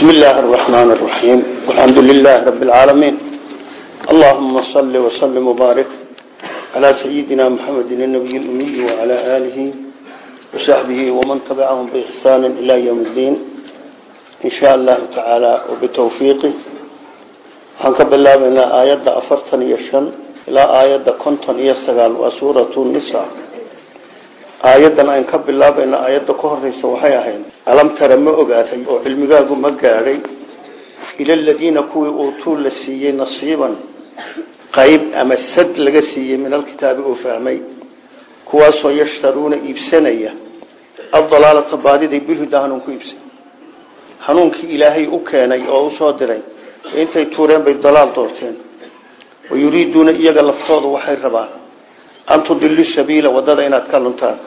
بسم الله الرحمن الرحيم والحمد لله رب العالمين اللهم صل وسلم وبارك على سيدنا محمد النبي الأمي وعلى آله وصحبه ومن تبعهم بإحسان إلى يوم الدين إن شاء الله تعالى وبتوفيقه حنكب الله من آيات أفرتن يشن إلى آيات كنتن يستغال وسورة النساء aayadan aan ka bilaabayna aayadda ka horeysa waxay ahayd alam tara ma ogaatay oo cilmigaagu ma gaadhay. Ila aladiina kuwii uutuu la siiyey nasiiban qayb ama sad laga siiyey min alkitaabi uu fahmay kuwaasoo yashtaruuna iibsanaya adalaalata baadiday bilhuda hanuun ku iibsan. Hanuunkii ilaahay u keenay oo u soo diray intay tuureen bay dalaal doorteen. Wayuriiduuna iyaga laftooda waxay rabaan an tudilu sabiila waddada inaad ka luntaan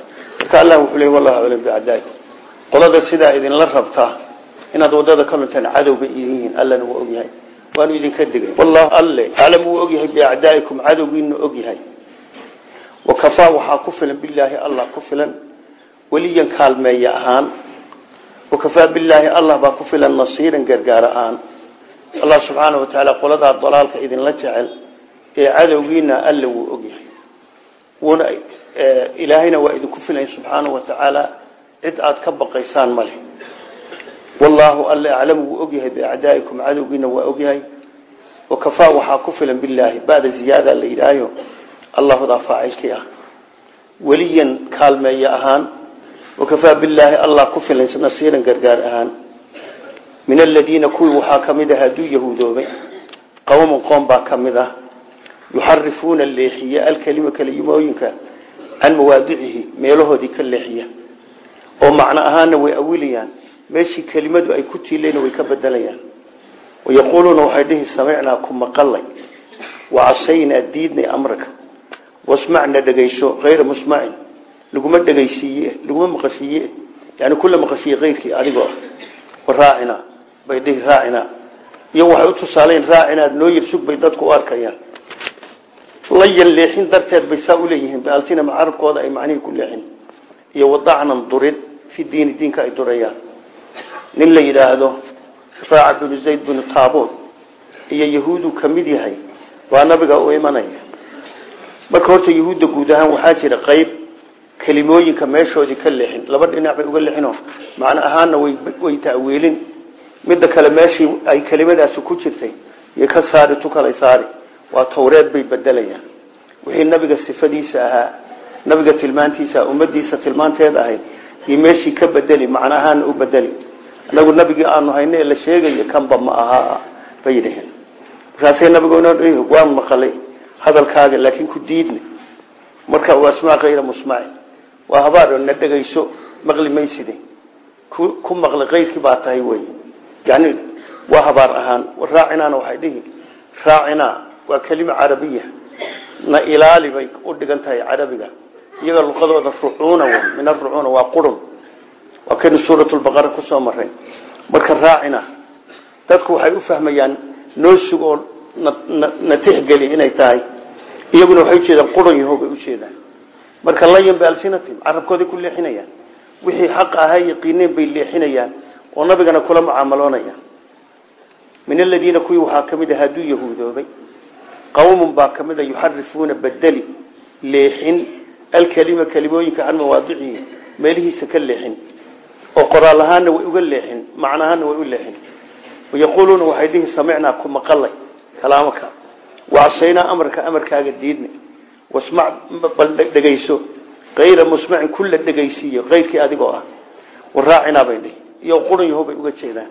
marka allah wuxuu leey wallahu aclam biacdaai qolada sidaa idinla rabtaa inaad waddada ka luntaan cadowga yihiin allana waa ogyahay. Waanu idinka digay. Wallahu alle aclam wuu ogyahay biacdaaikum cadowgiina ogyahay. Wakafaa waxaa ku filan bilaahi allah ku filan weliyan kaalmeeya ahaan. Wakafaa bilaahi allah baa ku filan nasiiran gargaar ahaan. Allah subxaana wa tacaala qoladaa dalaalka idinla jecel ee cadowgiina alle wuu ogyahay. Wuna ilaahayna waa idinku filay subxaana wa tacaala cid aad ka baqaysaan male wallaahu alle aclamu wuu ogyahay biacdaaikum cadowgiina waa ogyahay. Wakafaa waxaa ku filan bilaahi bada ziyaada la yidhaayo allahudaa faacilkii ah. Weliyan kaalmeeye ahaan wakafaa bilaahi allah ku filan nasiiran gargaar ahaan. Min aladiina kuwii waxaa ah baa ka mid ah. Yuxarifuuna leexiye alkelima kelimooyinka can mawaadicihi meelahoodii ka leexiya. Oo macno ahaana way awilayaan meeshii kelimadu ay ku tiilayna way ka bedelayaan wayaquuluuna waxay dhihi samicnaa ku maqalay wacasaynaa diidnay amraka wasmacna dhegayso hayra musmacin laguma dhegaysiiye laguma maqashiiye yani kula maqashiiye keyrkii adigoo raacina bay dhihi raacina. Iyo waxay u tusaalayn raacinaad noo yirsug bay dadku u arkayaan layan leexin darteed bay saa uleeyihiin baalsinama carabkooda ay macnihii ku leexin iyo wadacnan durid fi diini diinka ay durayaan. Nin la yidhaahdo raaca binu zayd binu taabuun iyo yahuudu ka mid yahay waa nabiga u imanaya. Marka horta yahuudda guud ahaan waxaa jira qayb kelimooyinka meeshoodii ka leexin laba dhinac bay uga leexino macno ahaana way ta'wiilin. Midda kale meeshii ay kelimadaasi ku jirtay iyo ka saari tu kalay saari waa tawreed bay bedelayaan wixii nabiga sifadiisa ahaa nabiga tilmaantiisa ummadiisa tilmaanteed ahayd iyo meeshii ka bedeli macno ahaana u bedeli anagu nabigii aanu hayna ee la sheegayo kanba ma aha bay dhaheen markaasay nabigu waan maqalay hadalkaaga laakiin ku diidna marka waa asmaa kayra musmacin waa habaar na dhegayso maqli mayside ku maqli kayrkii baa tahay wey yani waa habaar ahaan raacinaana waxay dhihi raacinaa waa kelima carabiya. Na ilaali bay u dhigan carabiga. Iyaga luqadooda rucuuna min arucuuna waa qurun. Waa kaynu suuratulbaqara ku soo maray marka raacina dadku waxay u fahmayaan noo sug oo inay tahay. Iyaguna waxay ujeedaan qurun yaho bay ujeedaan marka layan bialsinatim carabkooday ku leexinayaan. Wixii xaq ahaa yaqiineen bay leexinayaan oo nabigana kula mucaamaloonayaan min aladiina kuwii waxaa ka mid ah hadduu yahuudoobay qawmun baa ka mid a yuxarifuuna bedeli leexin. Alkelima kelimooyinka can mawaadicihi meelihiisa ka leexin. Oo qoraal ahaana way uga leexin macno ahaana way u leexin. Wayaquuluuna waxay dhihi samicnaa ku maqalay kalaamaka. Wacasaynaa amarka amarkaaga diidna wasmac bal dhegayso. Kayra musmacin kulla dhegaysiiyo keyrkii adigoo ah. Waraacinaa bay dhihi. Iyo qurun yaho bay uga jeedaan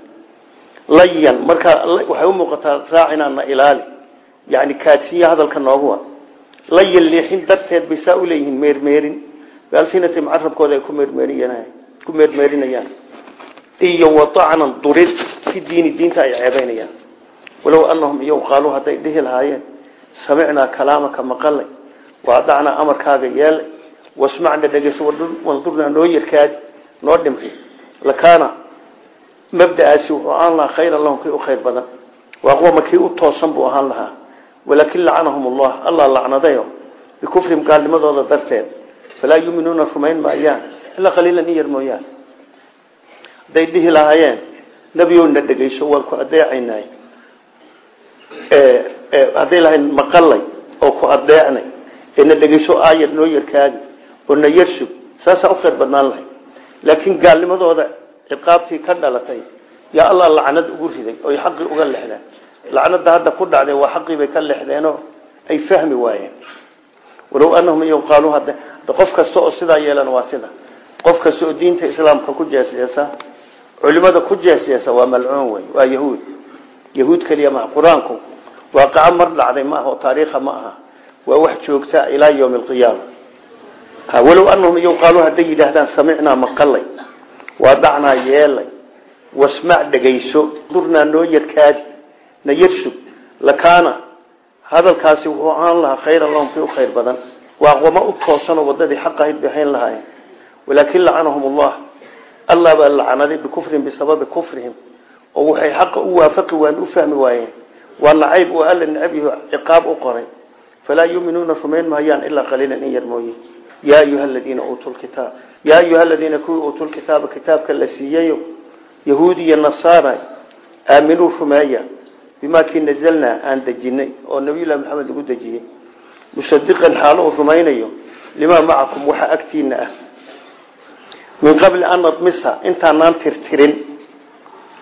yani kaadsinya hadalka nooguwa layan leexin darteed bay saa uleeyihiin meermeerin. Baalsinatim carabkooda ay ku meermeerinayaan ku meermeerinayaan iyo wadacnan durid fi diini diinta ay ceebeynayaan walow anahum iyow qaaluu hadday dhihi lahaayeen samicnaa kalaamaka maqalay. Waadacnaa amarkaaga yeelay wasmacna dhegeyso wandurnaa noo yarkaadi noo dhimri. Lakaana mabda'aasi wuxuu ahaan lahaa khayran lahum kii u khayr badan. Waa qoma kii u toosan buu ahaan lahaa walaakin lacanahum allah allah lacnadayo bikufrihim gaalnimadooda darteed falaa yuuminuuna rumayn maayaan ilaa qaliilan in yar mooyaane hadday dhihi lahaayeen nebiyowna dhegayso waan ku adeecaynay hadday lahayn maqalay oo ku adeecnay ee na dhegayso aayar noo yarkaadi oo na yarsug saasaa u khayr badnaan lahay laakiin gaalnimadooda ciqaabtii ka dhalatay yaa allah lacnad ugu riday oy xaqii uga lexdeen lacnada hadda ku dhacday waa xaqii bay ka lexdeenoo ay fahmi waayeen. Walow anahum hade qof kasta oo sidaa yeelan waa sida. Qof kasta oo diinta islaamka ku jeesjeesa culimada ku jeesjeesa waa malcuun wey waa yahuud. Yahuud keliya maha qur'aanku waaqaco mar dhacday ma aha oo taariikha ma aha. Waa wax joogta ilaa ywmi alqiyaama walow anahum iy qaaluu hadday yidhaahdaan samicnaa maqalay waa dhacnaa yeelay. Wasmac dhegayso. Durnaa noo yarkaadi na yarsug lakaana. Hadalkaasi wuxuu ahaan lahaa khayran lahum kii khayr badan. Waa qoma u toosanoo wadadii xaq ahayd bay hayn lahaayeen lacanahum allah allah baa lacnaday bikufrihim bisababi kufrihim. Oo waxay xaqa u waafaqi waan u fahmi waayeen. Waa nacayb oo alla yaho ciqaab u qoray. Falaa yuuminuuna rumayn mahayaan ilaa qaliilan in yar mooye. Yaa ayuha aladiina uutuu lkitaab yaa ayuha aladiina kuwii uutuu lkitaaba kitaabka la siiyeyo yahuud iyo nasaara aaminuu rumeeya bimaa kii nazalnaa aan dejinay oo nabiyullahi maxamed lagu dejiyey musadiqan xaalo uu rumaynayo limaa macakum waxa agtiina ah. Min qabli an nadmisa intaanaan tirtirin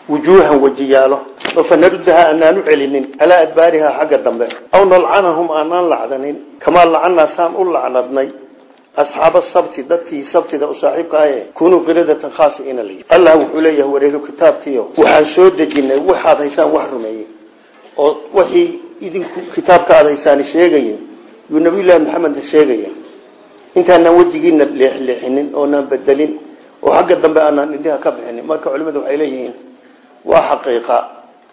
wujuuhan wejiyaalo oo fanarudaha aanaan u celinin calaa adbaarihaa xagga dambe. Aw nalcanahum aanaan lacdanin kamaa lacanaa saan u lacnadnay asxaaba sabti dadkii sabtida u saaxiibka ahe kunuu qiradatan khaasi ina la allah wuxuu leeyahay wareego kitaabkiio waxaan oo wixii idinku kitaabka aad haysaani sheegaya yuu nabiyullaahi maxamedna sheegaya intaanaan wejigiina leexleexinin oonaan bedelin oo xagga dambe aanaan indhaha ka bixinin. Marka culimadu waxay leeyihiin waa xaqiiqa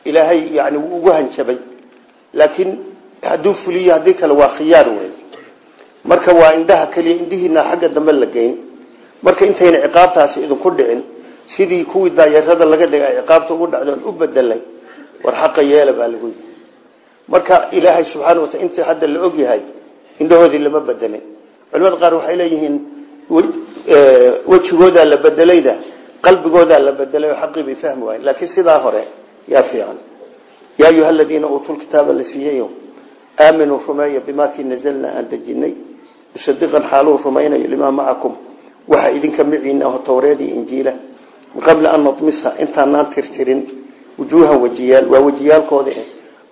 ilaahay yani wuu ugu hanjabay. Laakiin hadduu fuliyo haddii kale waa khiyaar wey marka waa indhaha keliya indhihiina xagga dambe la geyn. Marka intayna ciqaabtaasi idinku dhicin sidii kuwii daayarada laga dhigay ciqaabta ugu dhacdoon u bedelay war xaqa yeela baa lagu yii marka ilaahay subxaana wataala intii hadda la og yahay indhahoodii lama bedelin culimada qaar waxay leeyihiin wejigoodaa la bedelayda qalbigoodaa la bedelay oo xaqii bay fahmi waayen laakiin sidaa hore yaa fiican. Yaa ayuha aladiina uutuu lkitaaba la siiyeyo aaminuu rumeeya bimaa kii nazalnaa aan dejinay. Musadiqan xaaluhu rumaynayo limaa macakum waxa idinka miciina aho towreedii injiila. Min qabli an nadmisa intaanaan tirtirin wujuuhan wejiyaal waa wejiyaalkooda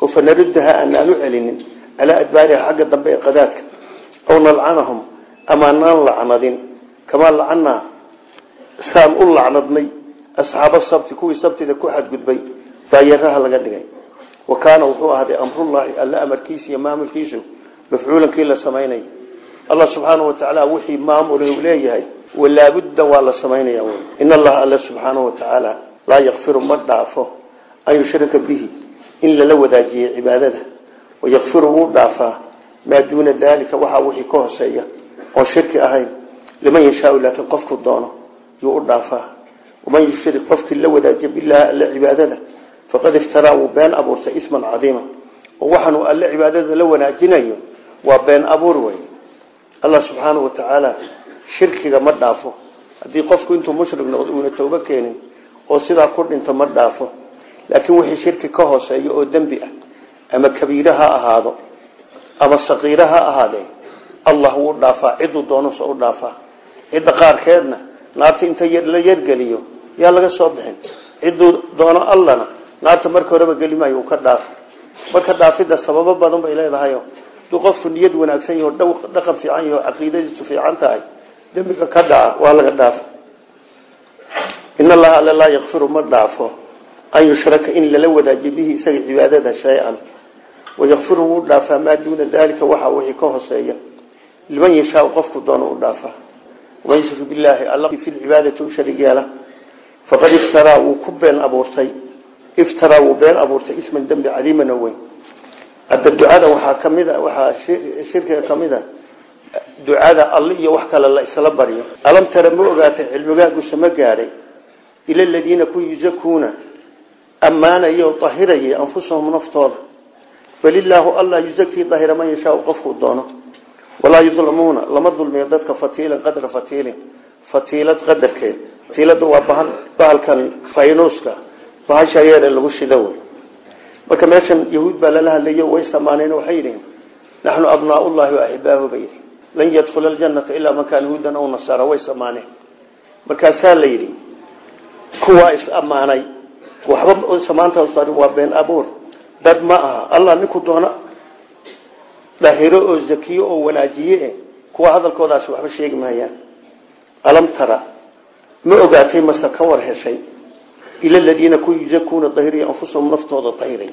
oo fanarudaha aanaan u celinin calaa adbaariha xagga dambe ee qadaadka aw nalcanahum amaanaan lacnadin kamaa lacanaa saan u lacnadnay asxaaba sabti kuwii sabtida ku xadgudbay daayaraha laga dhigay. Wa kaana wuxuu ahday amrullaahi alla amarkiisa iyo maamulkiisu mafcuulankii la samaynay. Allah subxaanau watacaala wixii maamulay u leeyahay walaabudda waa la samaynaya in allaha alla subxaanau watacaala laa yakfiru ma dhaafo an yushrika bihi in lala wadaajiyey cibaadada wayakfiru wuu dhaafaa maa duuna daalika waxaa wixii ka hoseeya oon shirki ahayn liman yashaau laakiin qofku doono yuu u dhaafaa. Waman yushrik qofkii la wadaajiya bilahi alle cibaadada faqad iftaraa wuu been abuurtay isman cadiima. Oo waxaanuu alle cibaadada la wanaajinayo waa been abuur wey allah subxaanau watacaala shirkiga ma dhaafo. Haddii qofku intuu mushrik noqdo uuna toobo keenin oo sidaa ku dhinto ma dhaafo laakiin wixii shirki ka hooseeyo oo dembi ah ama kabiire ha ahaado ama saqiire ha ahaadee allah wuu dhaafaa ciduu doonusa u dhaafaa. Cidda qaarkeedna naarta inta la yargeliyo yaa laga soo bixin. Ciduu doono allana naarta marka horeba geli maayo uu ka dhaafo marka dhaafidda sababo badan bay leedahayo haduu qofku niyad wanaagsan yaho dhaqan fiican yaho caqiidadiisu fiican tahay dembiga ka dhaca an yushraka in lala wadaajiyo bihi isaga cibaadada shay-an. Wayakfiru wuu dhaafaa maa duuna daalika waxa wixii ka hoseeya liman yashaau qofku doono u dhaafaa waman yushrik billaahi alla fi lcibaadati u sharig yeela. Faqad iftaraa wuu ku been abuurtay. Iftaraa wuu been abuurtay isman dembi cadiiman oo weyn. Hadda ducada waxaa ka mid a waxaa shirkiga ka mid a ducada alle iyo wax kale la isla baryo alam tara ma ogaatay cilmigaagusa ma gaadhay ila aladiina ku yuzakuuna ammaanaya oo dahirayay anfusahum naftooda. Balilaahu allah yuzakii dahira man yashaau qofkuu doono. Walaa yudlamuuna lama dulmiyo dadka fatiilan qadra fatiilin. Fatiilad qadarkeed. Fatiilada waa bahalkan faynuuska bahasha yeere lagu shido wey marka meeshan yahuud baa lala hadlayo way samaaneen waxay yidhihin naxnu abnaaullahi waaxibaahu bay yidhi lan yadkhula aljanata ilaa man kaana huudan aw nasaara way waxba samaanta waa been abuur. Dad ma aha. Allah ninku doona dhahiro oo zakiyo oo wanaajiye kuwa hadalkoodaasi waxba sheegi maayaan. Alam tara ma ogaatay mase ka war heshay? Ila ladiina ku yuzakuuna dahiriya anfusahum naftooda dahiray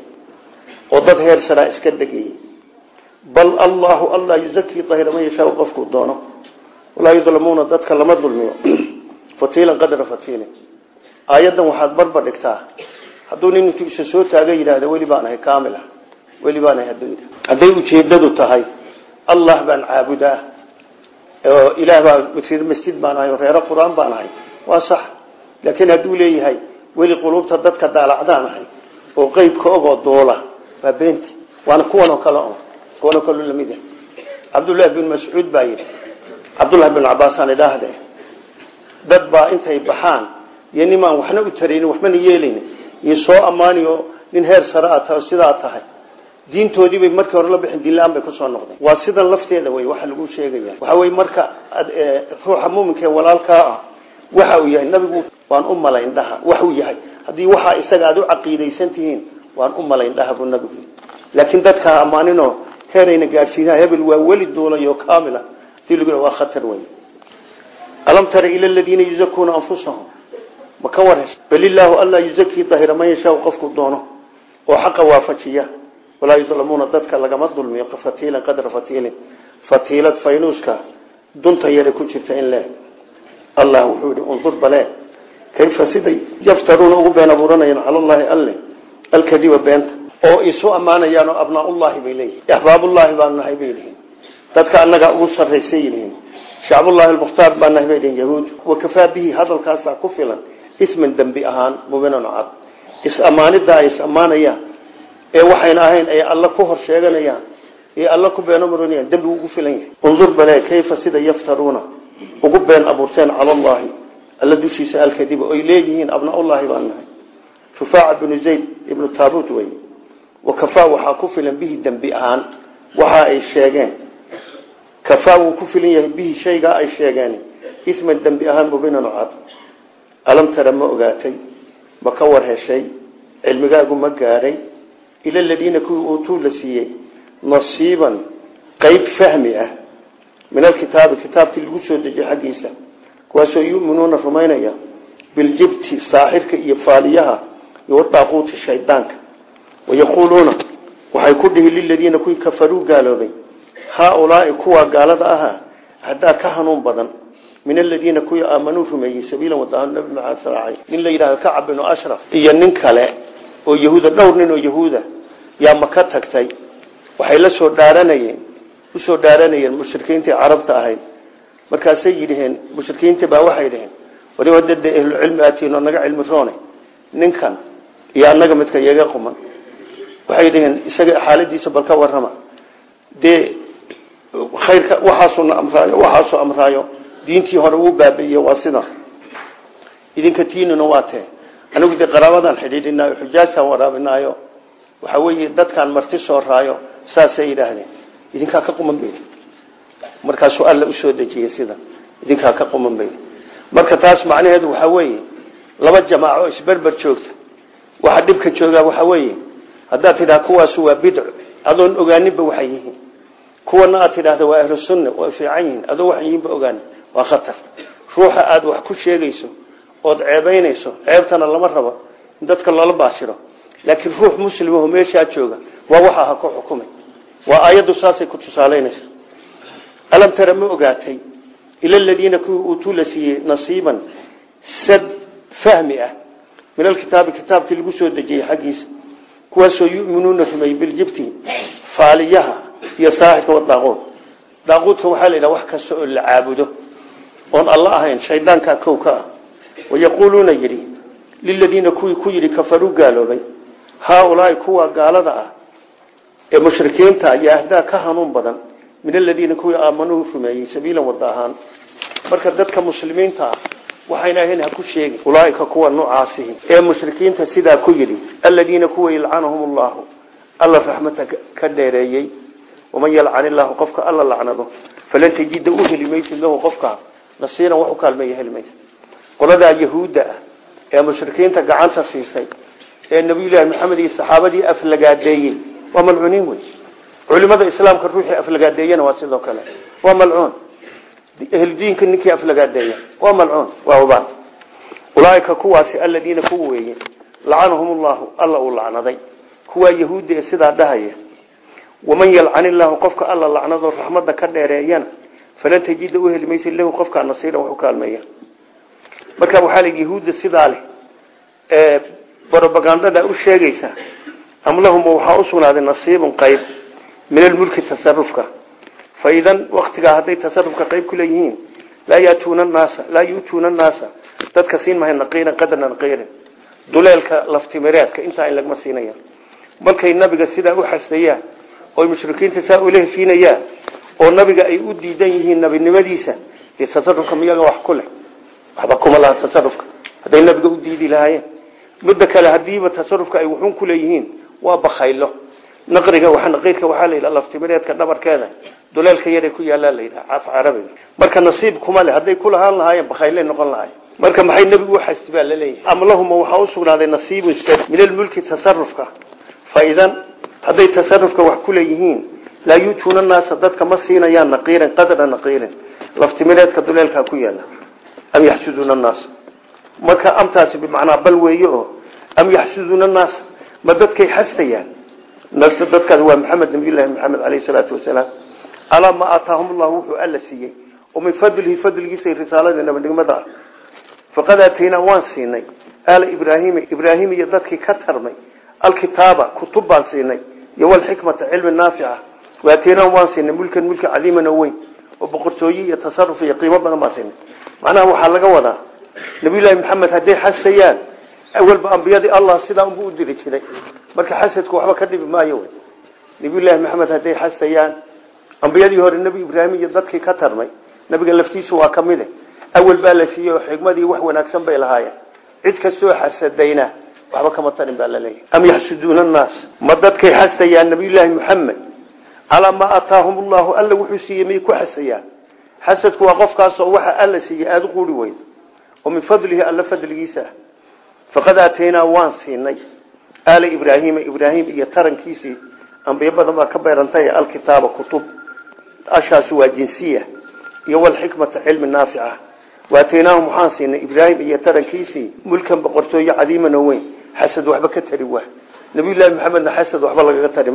oo dad heer saraa iska dhegayay bal allahu allah yuzakii dahira man yashaa qofkuu doono. Walaa yudlamuuna dadka lama dulmiyo. Fatiilan qadra fatiilin aayaddan waxaad barba dhigtaa. Hadduu nin intuu isa soo taaga yidhaahda weli baan ahay kaamil ah. Weli baan ahay hadduu yidhahdo hadday ujeedadu tahay allah baan caabudaa. Oo ilaah baa reer masjid baan ahay oo reero qur'aan baan ahay. Waa sax. Laakiin hadduu leeyahay weli quluubta dadka daalacdaan ahay oo qeybka ogoo duula waa beenti. Waana kuwan oo kale o kuwan oo kale la mid ah. Cabdullaahi bin mascuud baa yidhi. Cabdullahi bin cabaasaan idhaahde dad baa intay baxaan iyo nimaan waxna u taraynin waxbana yeelayn iyo soo ammaaniyo nin heer sare a tahay sidaa tahay. Diintoodiibay markii hore la bixin diinla-aan bay ku soo waa sidan lafteeda wey waxa lagu sheegaya waxa wey marka ruuxa muminka ee ah waxa uu yahay nabigu waan u malayn dhaha wax uu yahay. Haddii waxaa isaga aada u caqiidaysan tihiin waan u malayn dhaha buu nabigu laakiin dadkaa ammaaninoo heerayna gaadhsiinaa hebel waa weli duulayo kaamila haddii lagu waa khatar wey alam tara ila aladiina yuzakuuna anfusahum ma ka war hesha bal illaahu alla yuzakii dahira man yashaa qofku doono oo xaqa waafajiya. Walaa yudlamuuna dadka lagama dulmiyo fatiilan qadra fatiilin. Fatiilad faynuuska dunta yare ku jirta in leeg allah wuxuu yihi undur bale kayfa siday yaftaruuna ugu been abuuranayaan cala llahi alle alkadiba beenta. Oo isu ammaanayaan oo abnaaullahi bay leeyihiin axbaabullahi baan nahay bay yihiin dadka annaga ugu sarraysay yihiin. Shacbullahi almukhtaar baan nahay bay yihiin isman dembi ahaan mubinan cad. Is-ammaanidda ay is-ammaanayaan ee waxayna ahayn ay alla ku hor sheeganayaan ee alla ku beeno marinayaan dembi ugu filan yahay. Undur bale kayfa sida yaftaruuna? Ugu been abuurteen cala allahi alla dushiisa alkadiba oy leeyihiin abnaullahi baan nahay. Shufaaca binu zayd ibnu taabut wey. Wakafaa waxaa ku filan bihi dembi ahaan waxa ay sheegeen. Kafaa wuu ku filan yahay bihi shaygaa ay sheegeen isman dembi ahaan mubinan cad alam tara ma ogaatay ma ka war heshay cilmigaagu ma gaadhay ila aladiina kuwii uutuu la siiyey nasiiban qeyb fahmi ah min alkitaabi kitaabkii lagu soo dejiyey xaggiisa kuwaasoo yuminuuna rumaynaya biljibti saaxirka iyo faaliyaha iyo wadaaquuti shaydaanka. Wayaquuluuna waxay ku dhihi liladiina kuwii kafaruu gaaloobay haaulaai kuwa gaalada ahaa haddaa ka hanuun badan min aladiina kuwii aamanuu rumeeyey sabiila wadaaan nabi maxamed saraacay. Nin la yidhahdo kacab binu ashraf iyo nin kale oo yahuuda dhowr nin oo yahuuda yaa maka tagtay. Waxay la soo dhaaranayeen u soo dhaaranayeen mushrikiintii carabta ahayd. Markaasay yidhaheen mushrikiintii baa waxay dhaheen wari waddada ahlucilmi atiin oo naga cilmi roone. Ninkan iyo annaga midka iyaga quman. Waxay dhaheen isaga xaaladiisa bal ka dee diintii hore uu baabi'iye waa sida. Idinka tiinina waa tee. Anigu dee qaraabadan xidhiidhinaayo xujaajtaan waraabinaayo. Waxa weeye dadkaan marti soo raayo saasay yidhaahdeen. Idinkaa ka quman bay. Markaasuu alla u soo dejiyey sida. Idinkaa ka quman bay. Marka taas macnaheedu waxaa weeye laba jamaaco isberber joogta. Waxa dhibka joogaa waxaa weeye haddaad tidhaha kuwaasu waa bidco adoon ogaaninba waxay yihiin. Kuwana aad tidhaahda waa ahlu sunna way fiican yihiin adoo waxay yihiinba ogaanin waa khatar. Ruuxa aada wax ku sheegayso ood ceebaynayso ceebtana lama rabo in dadka loola baashiro. Laakiin ruux muslimaho meeshaa jooga waa waxa ha ku xukumay waa aayaddu saasay ku tusaalaynaysa alam tara ma ogaatay ila aladiina kuwii uutuu nasiiban sad fahmi ah. Min alkitaabi kitaabkii lagu soo dejiyey xaggiisa. Kuwaasoo yuminuuna rumeeyey biljibti faaliyaha iyo saaxirka wadaaquud daaquudka waxaa la yidhaha wax kasta oo la caabudo oon alla ahayn shaydaankaa kow ka ah wayaquuluuna yidhi liladiina kuwii ku yidhi kafaruu gaaloobay. Haaulaai kuwa gaalada ah ee mushrikiinta ayaa ahdaa ka hanuun badan min aladiina kuwii aamanuu rumeeyey sabiilan wada marka dadka muslimiinta ah waxayna ahayn ha ku sheegin ulaaika kuwa noocaasihi ee mushrikiinta sidaa ku yidhi aladiina kuwa yalcanahum alla raxmata ka dheereeyey. Waman yalcan illaahu qofka alla lacnado falan tajida u heli maysid lahu nasiiran wax u kaalmeeya heli yahuudda ah ee mushrikiinta gacanta siisay ee nabiyullaahi maxamed iyo saxaabadii aflagaadeeyey waa malcuuniin wey. Culimada islaamka ruuxii aflagaadeeyana waa sidoo kale. Waa malcuun. Ehludiinka ninkii aflagaadeeya waa malcuun. Waa ubaan ulaaika kuwaasi aladiina kuwa weeye lacanahum alla uu lacnaday. Kuwaa yahuudda sidaa dhahaya waman yalcan illaahu qofka alla lacnado raxmadda ka falan tajida u heli maysid lahu qofkaa nasiiran wax kaalmeeya. Marka waxaa la yahuudda sidaa leh ee brobagandada u sheegaysa am lahum waxaa u sugnaaday qayb min almulki tasarufka faidan waktigaa hadday tasarufka qayb ku leeyihiin laa yatuuna naasa laa yuutuuna annaasa. Dadka siin mahay naqiiran qadra naqiirin duleelka laftimireedka intaa in lagma siinaya. Markay nabiga sidaa u xasdayaan oy mushrikiinta saa ula heshiinayaan oo nabiga ay u diidan yihiin nabinimadiisa. Dee tasarufka miyaga wax ku waxba kuma laha tasarufka hadday nabiga u diidi lahaayeen. Midda kale hadiiba tasarufka ay wuxuun ku leeyihiin waa bakaylo naqriga naqiirka waxaa la yidhaha laftimireedka dhabarkeeda. Duleelka yaray ku yaalaa la yidhaha af carabiga marka nasiib kuma leh hadday ku lahaan lahaayeen bakaylay noqon lahaayeen. Marka maxay nebigu u xasti baa la leeyahay am lahuma waxaa u sugnaaday nasiibun min almulki tasarufka faidan hadday tasarufka wax ku leeyihiin laa yuutuuna naasa dadka ma siinayaan naqiiran qadra naqiirin. Laftimireedka duleelkaa ku yaalla am yaxsuduuna annaasa. Marka amtaasi bimacnaa bal weeye oo am yaxsuduuna annaasa ma dadkay xastayaan? Nasta dadkaas waa maxamed nabiyullaahi maxamed caleyhi salaatu wasalaam. Alaa ma aataahum allahu wuxuu alla siiyey. Oo min fadlihi fadligiisa risaalada nabadnimada. Ah faqad aataynaa waan siinay. Aala ibraahima ibraahim iyo dadkii ka tarmay. Alkitaaba kutub baan waataynahum waan siinay mulkan mulki cadiiman oo weyn oo boqortooye iyo tasaruf iyo qiimo badan baan siinay. Macnaha waxaa laga wadaa nabiyullaahi maxamed hadday xasayaan awalba ambiyadii allah sidaa unbu u diri jiray. Marka xasadku waxba ka dhibi maayo wy nabiyullaahi maxamed hadday xasayaan ambiyadii hore nebi ibraahim iyo dadkii ka tarmay nabiga laftiisu waa kamide awal baa la siiyey xigmadii wax wanaagsan bay lahaayeen. Cid kastoo xasadayna waxba kama tarin baa laleeyahy am yaxsuduuna annaas? Ma dadkay xasayaan nabiyullaahi maxamed calaa maa aataahum allahu alla wuxuu siiyey may ku xasayaan xasadku waa qofkaasoo waxa alla siiyey aada quuri weyd oo min fadlihi alla fadligiisa faqad aataynaa waan siinay aala ibraahima ibraahim iyo tarankiisii ambiyo badan ka beerantay alkitaaba kutub ashaasi waa jinsiya iyo walxikmata cilmi naafica waataynaahum waxaan siinay ibraahim iyo tarankiisii mulkan boqortooye cadiiman weyn xasad waxba ka tari waa nabiyullaahi maxamedna xasad waxba lagaga tari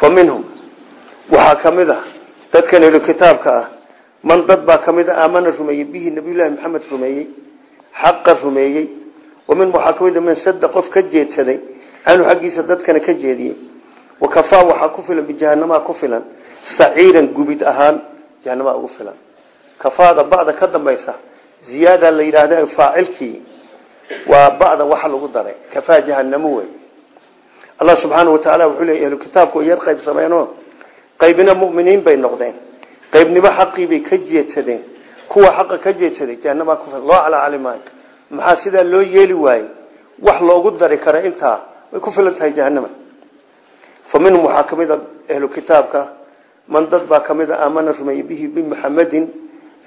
fa minhum. Waxaa ka mid ah dadkan elo kitaabka ah man dad baa ka mid a aamana rumeeyey bihi nabiyullaahi maxamed rumeeyey xaqa rumeeyey. Wamin waxaa ka mid a man sada qof ka jeedsaday canhu xaggiisa dadkana ka jeediyey. Wakafaa waxaa ku filan bijahanamaa ku filan saciiran gubid ahaan jahanamaa ugu filan. Kafaada ba'da ka dambaysa ziyaada la yidhaahda waa ba'da waxa lagu daray. Kafaa jahanamo allah subxaana wa tacaala wuxuu leeya ahlu kitaabku yar qayb sameeno qaybina mu'miniin bay noqdeen. Qaybnimo xaqii bay ka jeedsadeen. Kuwa xaqa ka jeedsaday jahanamaa ku loo calacali maayo maxaa sidaa loo yeeli waayey? Wax loogu dari karo intaa way ku filan tahay jahanama fa minhum waxaa ka mid a ahlu kitaabka man dad baa ka mid a aamana rumeeyey bihi bimuxamedin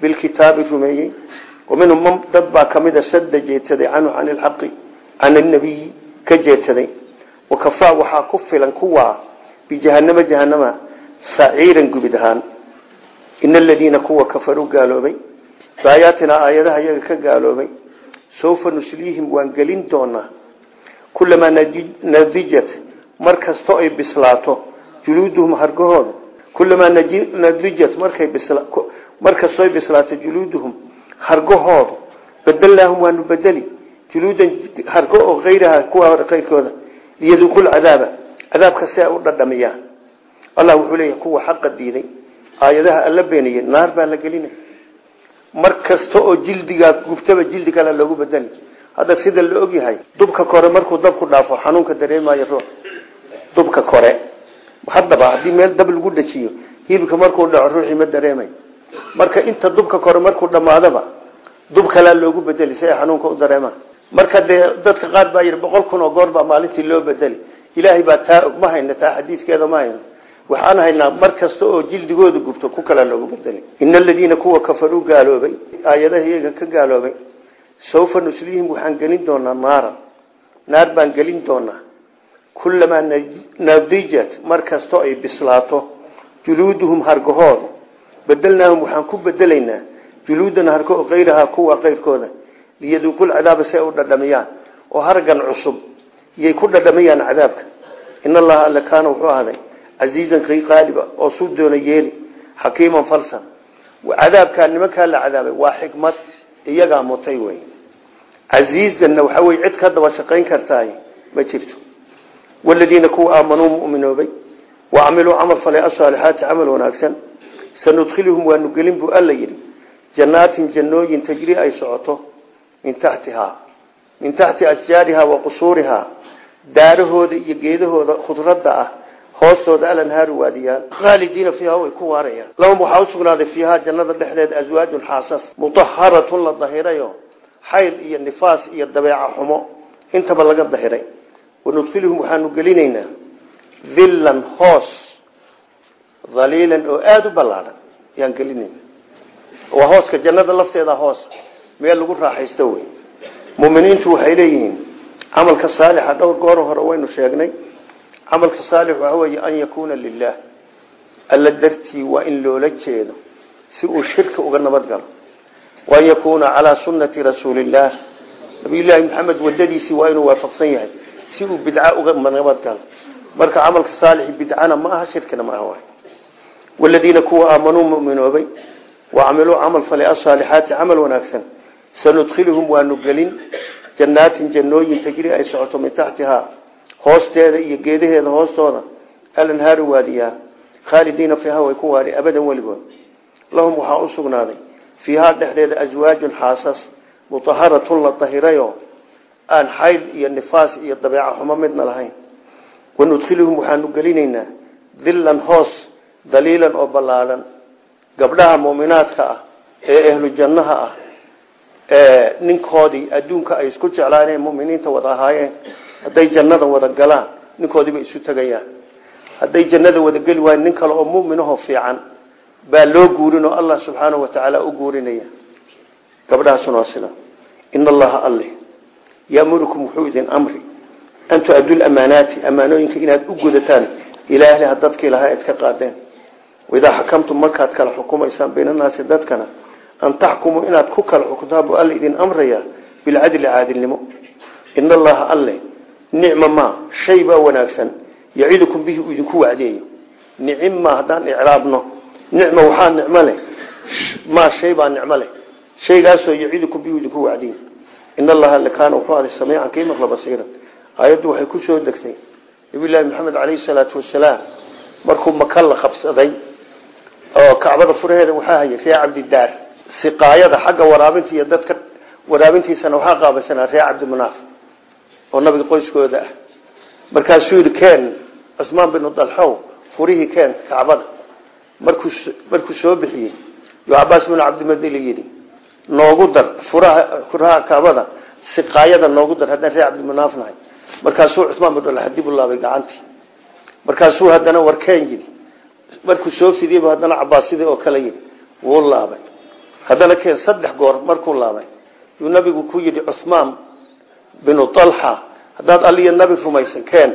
bilkitaabi rumeeyey. Wa minhum dad baa ka mid wakafaa waxaa ku filan kuwaa bijahanama jahanama saciiran gubid ahaan. Ina aladiina kuwa kafaruu gaaloobay. Baayaatinaa aayadaha iyaga ka gaaloobay. Sawfa nusliihim waan gelin doonaa. Kulamaa nadijat mar kasto ay bislaato. Juluuduhum hargahooda kulamaa nadijat markay mar kastoo ay bislaato juluuduhum hargahooda bedelnaahum waanu bedeli juluudan hargo liyaduuqu lcadaaba cadaabka si ay u dhadhamiyaan. Allah wuxuu leeyahay kuwa xaqa diiday aayadaha alla beeniyey naar baa la gelinaya mar kasta oo jildigaa gubtaba jildi kale loogu bedeli. Hadda sida la ogyahay dubka kore markuu dabku dhaafo xanuunka dareemayo ruux. Dubka kore. Haddaba haddii meel dab lagu dhajiyo hilibka markuu dhaco ruuxii ma dareemayo marka inta dubka kore dub kalea loogu marka dee dadka qaar baa yidhi boqol kun oo goor baa maalintii loo bedeli. Ilaahay baa taa og ma hayna taa xadiidkeeda ma hayno waxaan haynaa mar kasta oo jildigooda gubto ku kalaa loogu bedeli. Ina aladiina kuwa kafaruu gaaloobay aayadaha iyaga ka gaaloobay. Sawfa nuslihim waxaan gelin doonaa naaran. Naar baan gelin doonaa. Kulamaa nadijat mar kastoo ay bislaato. Juluuduhum hargahooda. Bedelnaahum waxaan ku bedelaynaa. Juluudan hargo kayrahaa kuwa kayrkooda liyaduuqul cadaaba si ay u dhadhamiyaan oo hargan cusub iyay ku dhadhamiyaan cadaabka. In allaha alle kaana wuxuu ahday casiizan qaaliba oo suu doona yeeli xakiiman falsan. Cadaabkaa nimankaa la cadaabay waa xikmad iyagaa mutay wey casiizanna waxaa wey cid ka daba shaqayn kartaay ma jirto. Waladiina kuwa aamanuu muminoobay wacamiluu camal falay asaalixaati camal wanaagsan. Sanudkhiluhum waanu gelin buu alla yidhi jannaatin tajri ay socoto min taxtihaa min taxti ashjaarihaa wa qusuurihaa daarahooda iyo geedahooda khudradda ah hoostooda alanhaaru waadiyaal khaalidiina fiiha way ku waarayaan lahum waxaa usugnaaday fiihaa jannada dhexdeeda aswaajun xaasas mutaharatun la dahirayo xayl iyo nifaas iyo dabeeca xumo intaba laga dahiray wanudkhiluhum waxaanu gelinaynaa dillan hoos dhaliilan oo aada u hoos meel lagu raaxaysto wey muminiintu waxay leeyihiin camalka saalixa dhowr goor hore waynu sheegnay. Camalka saalix waxa weeye an yakuuna lilah alla dartii waa in loola jeedo si uu shirka uga nabad galo. Waan yakuuna calaa sunnati rasuulillaah nabiyullaahi maxamed wadadiisii waa inuu waafaqsan yahay si uu bidca uga nabad galo. Marka camalka saalixi bidcana ma aha shirkina ma aha waladiina kuwa aamanuu muminoobay falay asaalixaati camal wanaagsan sanudkhiluhum waanu gelin jannaatin jannooyin tajri ay socoto min taxtihaa hoosteeda iyo geedaheeda hoostooda alanhaaru waadiyaa khaalidiina fiiha way ku waari abadan weligood lahum waxaa u sugnaaday fiihaa dhexdeeda aswaajun xaasas mutaharatun la dahirayo aan xayl iyo nifaas iyo dabeeca xumo midna lahayn wanudkhiluhum waxaanu gelinaynaa dillan hoos daliilan oo ballaadhan gabdhaha muminaadka ah ee ahlu jannaha ah ninkoodii adduunka ay isku jeclaaneen muminiinta wada ahaayeen hadday jannada wada galaan ninkoodiiba isu tegayaan hadday jannada wada geli waayeen nin kale oo muminahoo fiican baa loo guurin oo allah subxaanahu watacaala u guurinaya. Gabdhahaasuna waa sida. Ina allaha alle yamurukum wuxuu idin amri an tu-addu lamaanaati inaad u gudataan ilaa ahliha dadkii lahaa ad ka qaadeen. Waidaa xakamtum markaad kala xukumaysaan baynanaasi dadkana an taxkumuu inaad ku kala xukuntaan buu alla idin amraya bilcadli caadilnimo ina allaha alle nicma ma shay baa wanaagsan yacidukum bihi uu idinku wacdeeyo nicimma haddaan icraabno nicma waxaa nicmo leh maa shay baa nicmo leh shaygaasoo yacidukum bihi idinku wacdeeyo ina allaha alle kaana wuxuu aday samiican kii maqla basiiran aayaddu waxay ku soo degtay nabiyullaahi maxamed caleyhi salaatu wasalaam markuu maka la qabsaday oo kacbada furaheeda siqaayada xagga waraabinta iyo dadka waraabintiisana waxaa qaabaysanaa ree cabdimunaaf oo nabiga qoyskooda ah. Markaasuu yidhi ken cusmaan binu dalxow furihii keen kacbada. Markuu markuu soo bixiyey yuu cabaas binu cabdimadeli yidhi noogu dar furaha furaha siqaayada noogu dar haddaan ree cabdimunaaf nahay. Markaasuu cusmaan binu dalxa dib u laabay gacantii. Markaasuu haddana warkeen yidhi. Markuu soo fidiyey haddana cabaas sidii oo kale yidhi wuu laabay haddana keen saddex goor markuu laabay yuu nabigu ku yidhi cusmaan binu alxa haddaad aliyo nabi rumaysan keen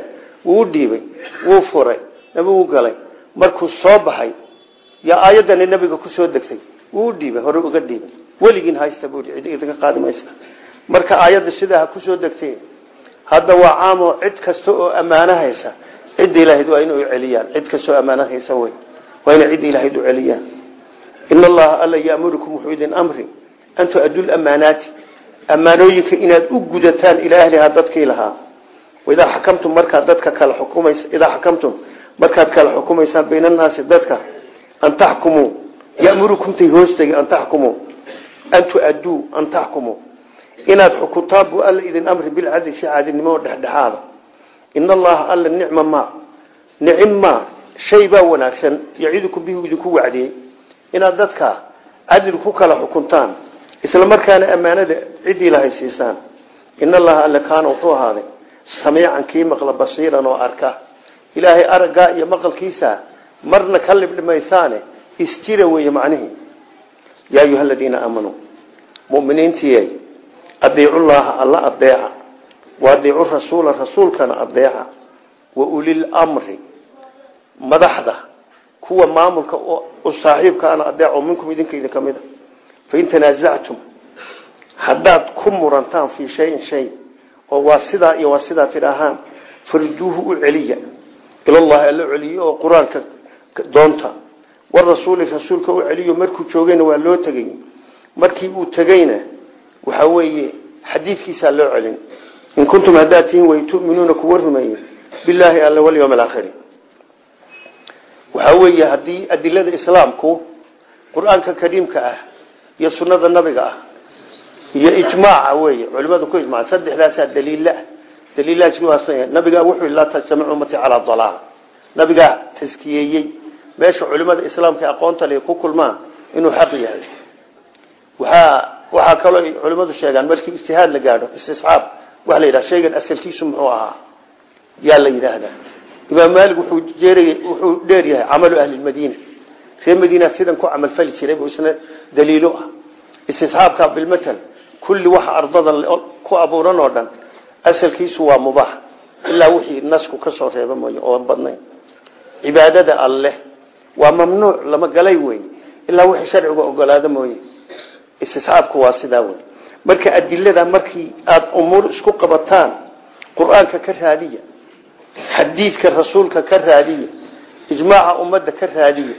wuu dhiibay wuu furay nabi u galay markuu soo baxay yaa aayadani nabiga ku soo degtay wuu dhiibay hore uga dhiibay weligiin haysta buu cid idinka qaadi marka aayadda sidaa ku soo degtay hadda waa caamo cid kasta oo ammaano haysa cidda ilahayd waa celiyaan cid kastoo ammaano haysa wey waa inay cidda celiyaan ina allaha alla yaamurukum wuxuu idin amri an tu-addu lamaanaati ammaanooyinka inaad u gudataan ilaa ahlihaa dadkii lahaa idaa xakamtum markaad dadka kala xukumays idaa xakamtum markaad kala xukumaysaan baynannaasi dadka an taxkumuu yamurukumtay hoostegi an taxkumuu an tu-adduu an taxkumuu inaad xukuntaan buu alla idin amri bilcadli si caadilnimo dhexdhexaada in allaha alla nicma ma inaad dadka cadli ku kala xukuntaan isla markaana ammaanada ciddii lahay siisaan. In allaha alle kaana wuxuu ahaaday samiican kii maqla basiiran oo arka. Ilaahay araggaa iyo maqalkiisa marna ka libdhimaysaane isjira weeye macnihii yaa ayuha aladiina aamanuu muminiintiiyay adiicullaaha alla adeeca wa adiicu rasuula rasuulkana adeeca wa ulil mri madaxda kuwa maamulka u saaxiibkaana adeeco minkum idinka idin ka mid a. Fain tanaasactum haddaad ku murantaan fii shayin shay oo waa sidaa iyo waa sidaa tidhaahaan farduuhu u celiya. Ilallahi alla celiyo oo qur'aanka doonta. Warasuuli rasuulka u celiyo markuu joogayna waa loo tegay. Markii uu tegayna waxa weeye xadiidkiisaa loo celin. In kuntum haddaad tihiin way tu'minuuna kuwa rumeeye bilaahi alla walyawm alaakhiri waxaa weeye haddii adilada islaamku qur'aanka kariimka ah iyo sunnada nabiga ah iyo ijmaaca wey culimadu ku ijmaca saddexdaasaa daliila daliilahaas nabigaa wuxuu laa tajtamic ummati calaa dalaal. Nabigaa taskiyeeyey meesha culimada islaamka aqoonta le ku kulmaan inuu xaq yahay. Waxaa waxaa kaloo culimadu sheegaan markii ijtihaad la gaadho istisxaab waxa la yidhaha shaygan asalkiisu muxuu ahaa? Yaa la yidhaahdaa imaam maalik wuxuu dheer yahay camalu ahli lmadiina reer madiina sidan ku camal fali jiray isna daliilo ah. Istisxaabka bilmatal kulli waxa ardada ku abuuran oo dhan asalkiisu waa mubaax ilaa wixii nasku ka soo reeba mooye oo badnayn. Cibaadada alleh waa mamnuuc lama galay wey ilaa wixii sharciga ogolaado mooye. Istisxaabku waa sidaa wey marka adilada markii aada umuur isku qabataan qur'aanka ka raadiya xadiidka rasuulka ka raadiya ijmaaca ummadda ka raadiya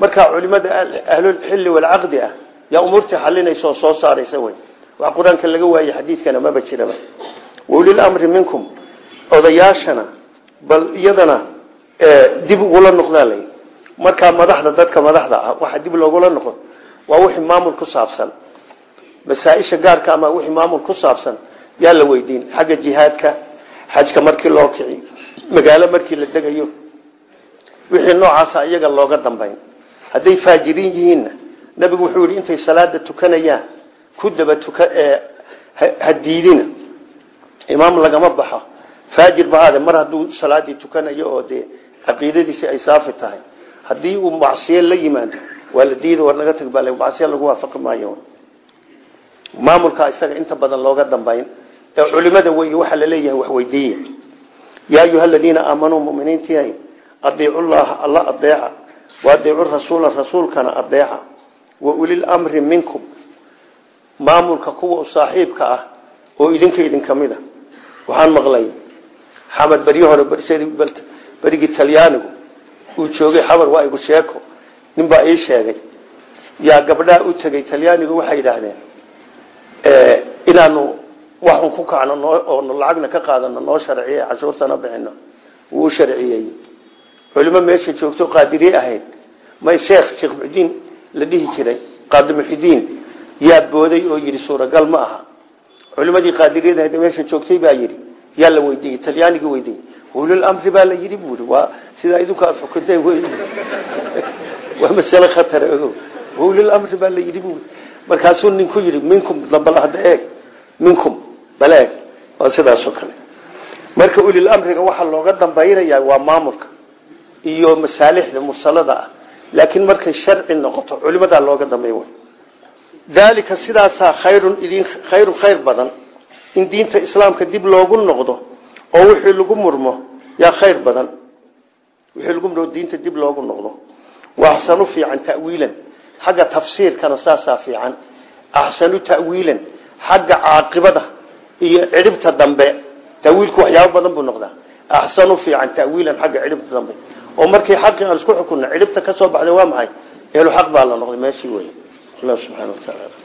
markaa culimada ahlulxilli walcaqdi ah yaa umuurtii xalinaysa oo soo saaraysa wey wax qur'aanka laga waaye xadiidkana maba jiraba. Waulilamri minkum odayaashana bal iyadana dib ugula noqdaa lay markaa madaxda dadka madaxda ah waxa dib loogula noqon. Waa wixii maamul ku saabsan. Masaaisha gaarka ama wixii maamul ku saabsan yaa la weydiin. Xagga jihaadka magaalo markii la degayo wixii noocaasa iyaga looga dambayn hadday faajiriin yihiinna nabigu wuxuu yidhi intay salaada tukanayaan ku daba tuka ha diidina. Imaam lagama baxo. Faajir bahaade mar hadduu salaadii tukanayo oo dee caqiidadiisi ay saafi tahay haddii uu macsiye la yimaado waa la diida war naga tag baa macsiye lagu waafaqi maayo. Maamulka isaga inta badan looga dambayn ee culimada wey waxaa la leeyahay wax weydiiya yaa ayuha aladiina aamanuu muminiintiihay adiicu llaha alla adeeca wa adiicu rasuula rasuulkana adeeca wa ulil mri minkum. Maamulka kuwa u saaxiibka ah oo idinka idinka mid a waxaan maqlay xamad beryo hore berigii talyaanigu. Uu joogay xabar waa igu sheeko. Ninbaa ii sheegay. Yaa gabdhaha waxun ku kacno oo lacagna ka qaadano noo sharciye cashuurtana bixino wuu sharciyey. Culimo meesha joogto qaadiriye ahayd. May sheekh sheekh muxudiin la dhihi jiray qaadi muxidiin yaa booday oo yidhi suuragal ma aha. Culimadii qaadiriyada ahayd meesha joogtay baa yidhi yaa la weydiiyey talyaanigii weydiiyey. Ulul amri baa la yidhi buuri waa sidaa idinku aad xukunteen wey waa masale khatar ogo ulul amri baa la yidhi buuri markaasuu ninku yidhi minkum dambal hadda eeg. Minkum bala eeg waa sidaasoo kale. Marka ulil amriga waxaa looga dambaynayaa waa maamulka iyo masaalixda mursalada ah. Laakiin sharci noqoto culimadaa looga dambay way daalika sidaasaa khayrun idin khayrun khayr badan. In diinta islaamka dib loogu noqdo oo wixii lagu murmo yaa khayr badan. Wixii lagu murmo diinta dib loogu noqdo. Waa axsanu fiican ta'wiilan. Xagga tafsiirkana saasaa fiican. Axsanu ta'wiilan. Xagga caaqibada iyo cidhibta dambe tawiilku waxyaabo badan buu noqdaa. Axsanu fiican ta'wiilan xagga cidhibta dambe. Oo markii xaqii isku xukunna cidhibta ka baxday waa maxay? Ehlu xaq baa la noqday meeshii wey allah wa tacaala